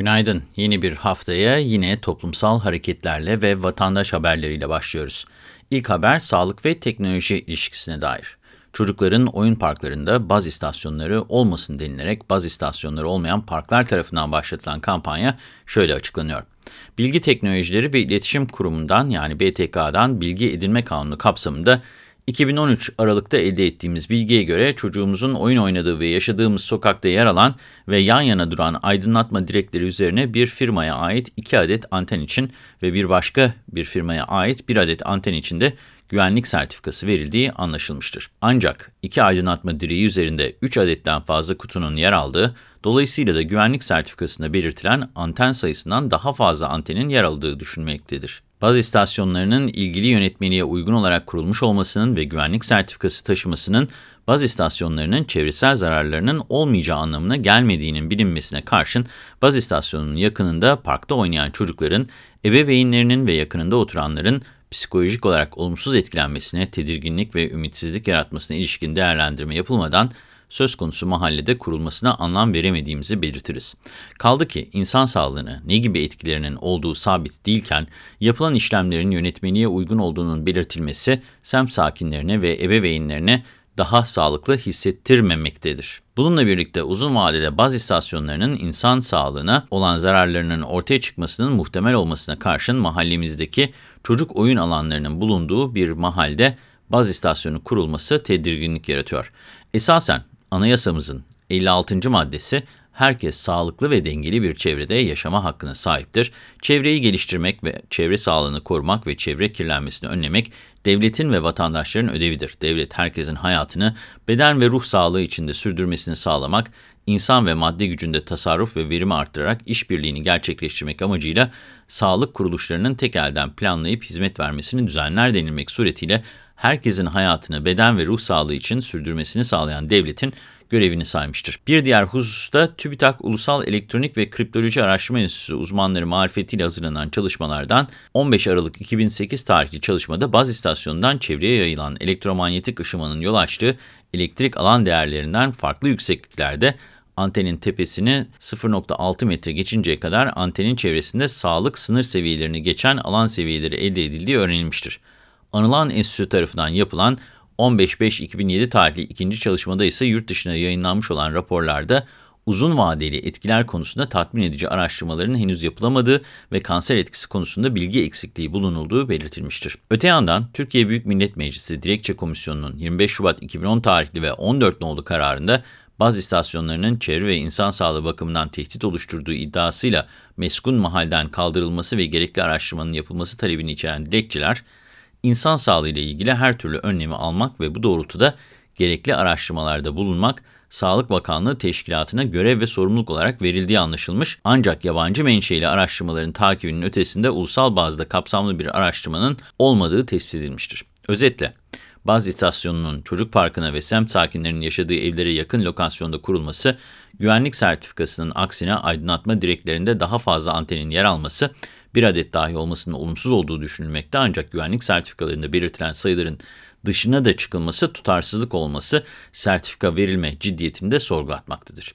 Günaydın. Yeni bir haftaya yine toplumsal hareketlerle ve vatandaş haberleriyle başlıyoruz. İlk haber sağlık ve teknoloji ilişkisine dair. Çocukların oyun parklarında baz istasyonları olmasın denilerek baz istasyonları olmayan parklar tarafından başlatılan kampanya şöyle açıklanıyor. Bilgi Teknolojileri ve İletişim Kurumu'ndan yani BTK'dan Bilgi Edinme Kanunu kapsamında 2013 Aralık'ta elde ettiğimiz bilgiye göre çocuğumuzun oyun oynadığı ve yaşadığımız sokakta yer alan ve yan yana duran aydınlatma direkleri üzerine bir firmaya ait 2 adet anten için ve bir başka bir firmaya ait 1 adet anten için de güvenlik sertifikası verildiği anlaşılmıştır. Ancak iki aydınlatma direği üzerinde 3 adetten fazla kutunun yer aldığı, dolayısıyla da güvenlik sertifikasında belirtilen anten sayısından daha fazla antenin yer aldığı düşünmektedir. Baz istasyonlarının ilgili yönetmeliğe uygun olarak kurulmuş olmasının ve güvenlik sertifikası taşımasının baz istasyonlarının çevresel zararlarının olmayacağı anlamına gelmediğinin bilinmesine karşın baz istasyonunun yakınında parkta oynayan çocukların, ebeveynlerinin ve yakınında oturanların psikolojik olarak olumsuz etkilenmesine, tedirginlik ve ümitsizlik yaratmasına ilişkin değerlendirme yapılmadan söz konusu mahallede kurulmasına anlam veremediğimizi belirtiriz. Kaldı ki insan sağlığını ne gibi etkilerinin olduğu sabit değilken yapılan işlemlerin yönetmeliğe uygun olduğunun belirtilmesi semt sakinlerine ve ebeveynlerine daha sağlıklı hissettirmemektedir. Bununla birlikte uzun vadede baz istasyonlarının insan sağlığına olan zararlarının ortaya çıkmasının muhtemel olmasına karşın mahallemizdeki çocuk oyun alanlarının bulunduğu bir mahalde baz istasyonu kurulması tedirginlik yaratıyor. Esasen anayasamızın 56. maddesi herkes sağlıklı ve dengeli bir çevrede yaşama hakkına sahiptir. Çevreyi geliştirmek ve çevre sağlığını korumak ve çevre kirlenmesini önlemek devletin ve vatandaşların ödevidir. Devlet herkesin hayatını beden ve ruh sağlığı içinde sürdürmesini sağlamak, insan ve madde gücünde tasarruf ve verimi arttırarak işbirliğini gerçekleştirmek amacıyla sağlık kuruluşlarının tek elden planlayıp hizmet vermesini düzenler denilmek suretiyle herkesin hayatını beden ve ruh sağlığı için sürdürmesini sağlayan devletin görevini saymıştır. Bir diğer hususta TÜBİTAK Ulusal Elektronik ve Kriptoloji Araştırma Enstitüsü uzmanları marifetiyle hazırlanan çalışmalardan 15 Aralık 2008 tarihli çalışmada baz istasyonundan çevreye yayılan elektromanyetik ışımanın yol açtığı elektrik alan değerlerinden farklı yüksekliklerde antenin tepesini 0.6 metre geçinceye kadar antenin çevresinde sağlık sınır seviyelerini geçen alan seviyeleri elde edildiği öğrenilmiştir. Anılan Enstitü tarafından yapılan 15.5.2007 tarihli ikinci çalışmada ise yurt dışına yayınlanmış olan raporlarda uzun vadeli etkiler konusunda tatmin edici araştırmaların henüz yapılamadığı ve kanser etkisi konusunda bilgi eksikliği bulunulduğu belirtilmiştir. Öte yandan Türkiye Büyük Millet Meclisi Dilekçe Komisyonu'nun 25 Şubat 2010 tarihli ve 14 nolu kararında baz istasyonlarının çevre ve insan sağlığı bakımından tehdit oluşturduğu iddiasıyla meskun mahalden kaldırılması ve gerekli araştırmanın yapılması talebini içeren dilekçeler, insan sağlığı ile ilgili her türlü önlemi almak ve bu doğrultuda gerekli araştırmalarda bulunmak, Sağlık Bakanlığı Teşkilatı'na görev ve sorumluluk olarak verildiği anlaşılmış. Ancak yabancı menşeili araştırmaların takibinin ötesinde ulusal bazda kapsamlı bir araştırmanın olmadığı tespit edilmiştir. Özetle, baz istasyonunun çocuk parkına ve semt sakinlerinin yaşadığı evlere yakın lokasyonda kurulması, güvenlik sertifikasının aksine aydınlatma direklerinde daha fazla antenin yer alması, bir adet dahi olmasının olumsuz olduğu düşünülmekte ancak güvenlik sertifikalarında belirtilen sayıların dışına da çıkılması tutarsızlık olması sertifika verilme ciddiyetini de sorgulatmaktadır.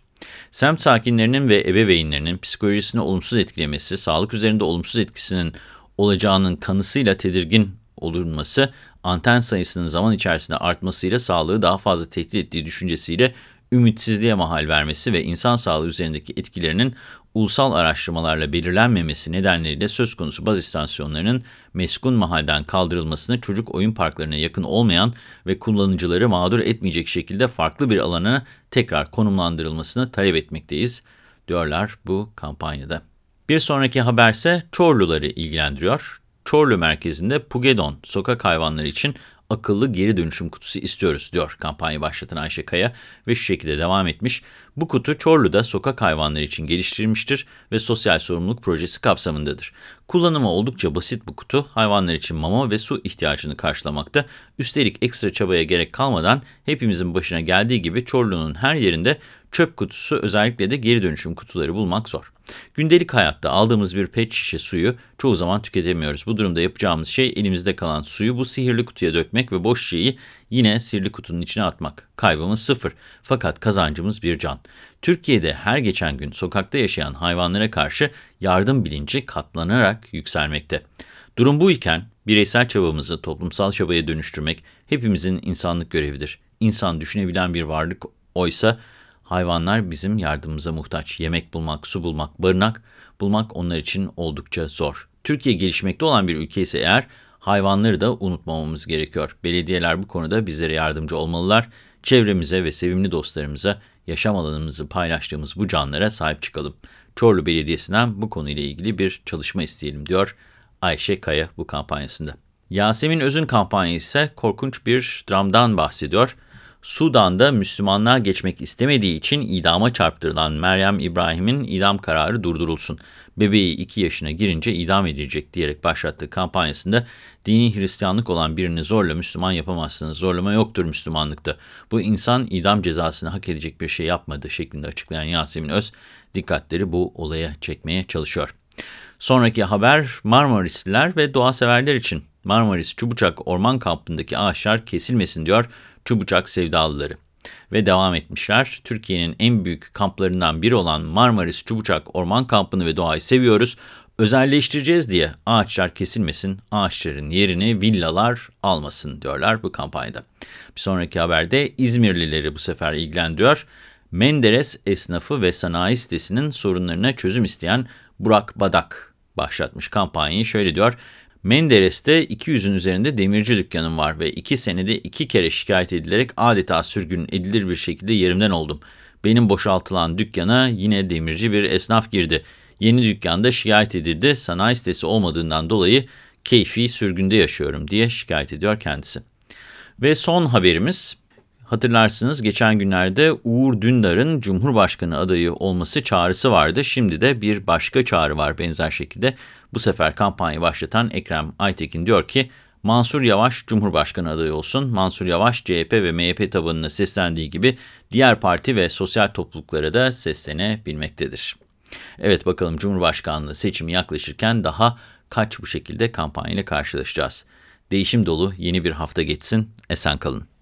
Semt sakinlerinin ve ebeveynlerinin psikolojisini olumsuz etkilemesi, sağlık üzerinde olumsuz etkisinin olacağının kanısıyla tedirgin olunması, anten sayısının zaman içerisinde artmasıyla sağlığı daha fazla tehdit ettiği düşüncesiyle ümitsizliğe mahal vermesi ve insan sağlığı üzerindeki etkilerinin ulusal araştırmalarla belirlenmemesi nedeniyle söz konusu baz istasyonlarının meskun mahalden kaldırılmasını çocuk oyun parklarına yakın olmayan ve kullanıcıları mağdur etmeyecek şekilde farklı bir alana tekrar konumlandırılmasını talep etmekteyiz, diyorlar bu kampanyada. Bir sonraki haberse Çorluları ilgilendiriyor. Çorlu merkezinde Pugedon sokak hayvanları için akıllı geri dönüşüm kutusu istiyoruz diyor kampanya başlatan Ayşe Kaya ve şu şekilde devam etmiş. Bu kutu Çorlu'da sokak hayvanları için geliştirilmiştir ve sosyal sorumluluk projesi kapsamındadır. Kullanımı oldukça basit bu kutu hayvanlar için mama ve su ihtiyacını karşılamakta. Üstelik ekstra çabaya gerek kalmadan hepimizin başına geldiği gibi Çorlu'nun her yerinde çöp kutusu özellikle de geri dönüşüm kutuları bulmak zor. Gündelik hayatta aldığımız bir pet şişe suyu çoğu zaman tüketemiyoruz. Bu durumda yapacağımız şey elimizde kalan suyu bu sihirli kutuya dökmek ve boş şişeyi yine sirli kutunun içine atmak. Kaybımız sıfır fakat kazancımız bir can. Türkiye'de her geçen gün sokakta yaşayan hayvanlara karşı yardım bilinci katlanarak yükselmekte. Durum bu iken bireysel çabamızı toplumsal çabaya dönüştürmek hepimizin insanlık görevidir. İnsan düşünebilen bir varlık oysa hayvanlar bizim yardımımıza muhtaç. Yemek bulmak, su bulmak, barınak bulmak onlar için oldukça zor. Türkiye gelişmekte olan bir ülke ise eğer hayvanları da unutmamamız gerekiyor. Belediyeler bu konuda bizlere yardımcı olmalılar. Çevremize ve sevimli dostlarımıza yaşam alanımızı paylaştığımız bu canlara sahip çıkalım. Çorlu Belediyesi'nden bu konuyla ilgili bir çalışma isteyelim diyor Ayşe Kaya bu kampanyasında. Yasemin Öz'ün kampanyası ise korkunç bir dramdan bahsediyor. Sudan'da Müslümanlığa geçmek istemediği için idama çarptırılan Meryem İbrahim'in idam kararı durdurulsun. Bebeği 2 yaşına girince idam edilecek diyerek başlattığı kampanyasında dini Hristiyanlık olan birini zorla Müslüman yapamazsınız. Zorlama yoktur Müslümanlıkta. Bu insan idam cezasını hak edecek bir şey yapmadı şeklinde açıklayan Yasemin Öz dikkatleri bu olaya çekmeye çalışıyor. Sonraki haber Marmarisliler ve doğa severler için. Marmaris Çubucak Orman Kampı'ndaki ağaçlar kesilmesin diyor Çubucak sevdalıları. Ve devam etmişler. Türkiye'nin en büyük kamplarından biri olan Marmaris Çubucak Orman Kampı'nı ve doğayı seviyoruz. Özelleştireceğiz diye ağaçlar kesilmesin, ağaçların yerini villalar almasın diyorlar bu kampanyada. Bir sonraki haberde İzmirlileri bu sefer ilgilendiriyor. Menderes esnafı ve sanayi sitesinin sorunlarına çözüm isteyen Burak Badak başlatmış kampanyayı. Şöyle diyor, Menderes'te 200'ün üzerinde demirci dükkanım var ve 2 senede 2 kere şikayet edilerek adeta sürgün edilir bir şekilde yerimden oldum. Benim boşaltılan dükkana yine demirci bir esnaf girdi. Yeni dükkanda şikayet edildi, sanayi sitesi olmadığından dolayı keyfi sürgünde yaşıyorum diye şikayet ediyor kendisi. Ve son haberimiz Hatırlarsınız geçen günlerde Uğur Dündar'ın Cumhurbaşkanı adayı olması çağrısı vardı. Şimdi de bir başka çağrı var benzer şekilde. Bu sefer kampanya başlatan Ekrem Aytekin diyor ki Mansur Yavaş Cumhurbaşkanı adayı olsun. Mansur Yavaş CHP ve MHP tabanına seslendiği gibi diğer parti ve sosyal topluluklara da seslenebilmektedir. Evet bakalım Cumhurbaşkanlığı seçimi yaklaşırken daha kaç bu şekilde kampanyayla karşılaşacağız. Değişim dolu yeni bir hafta geçsin. Esen kalın.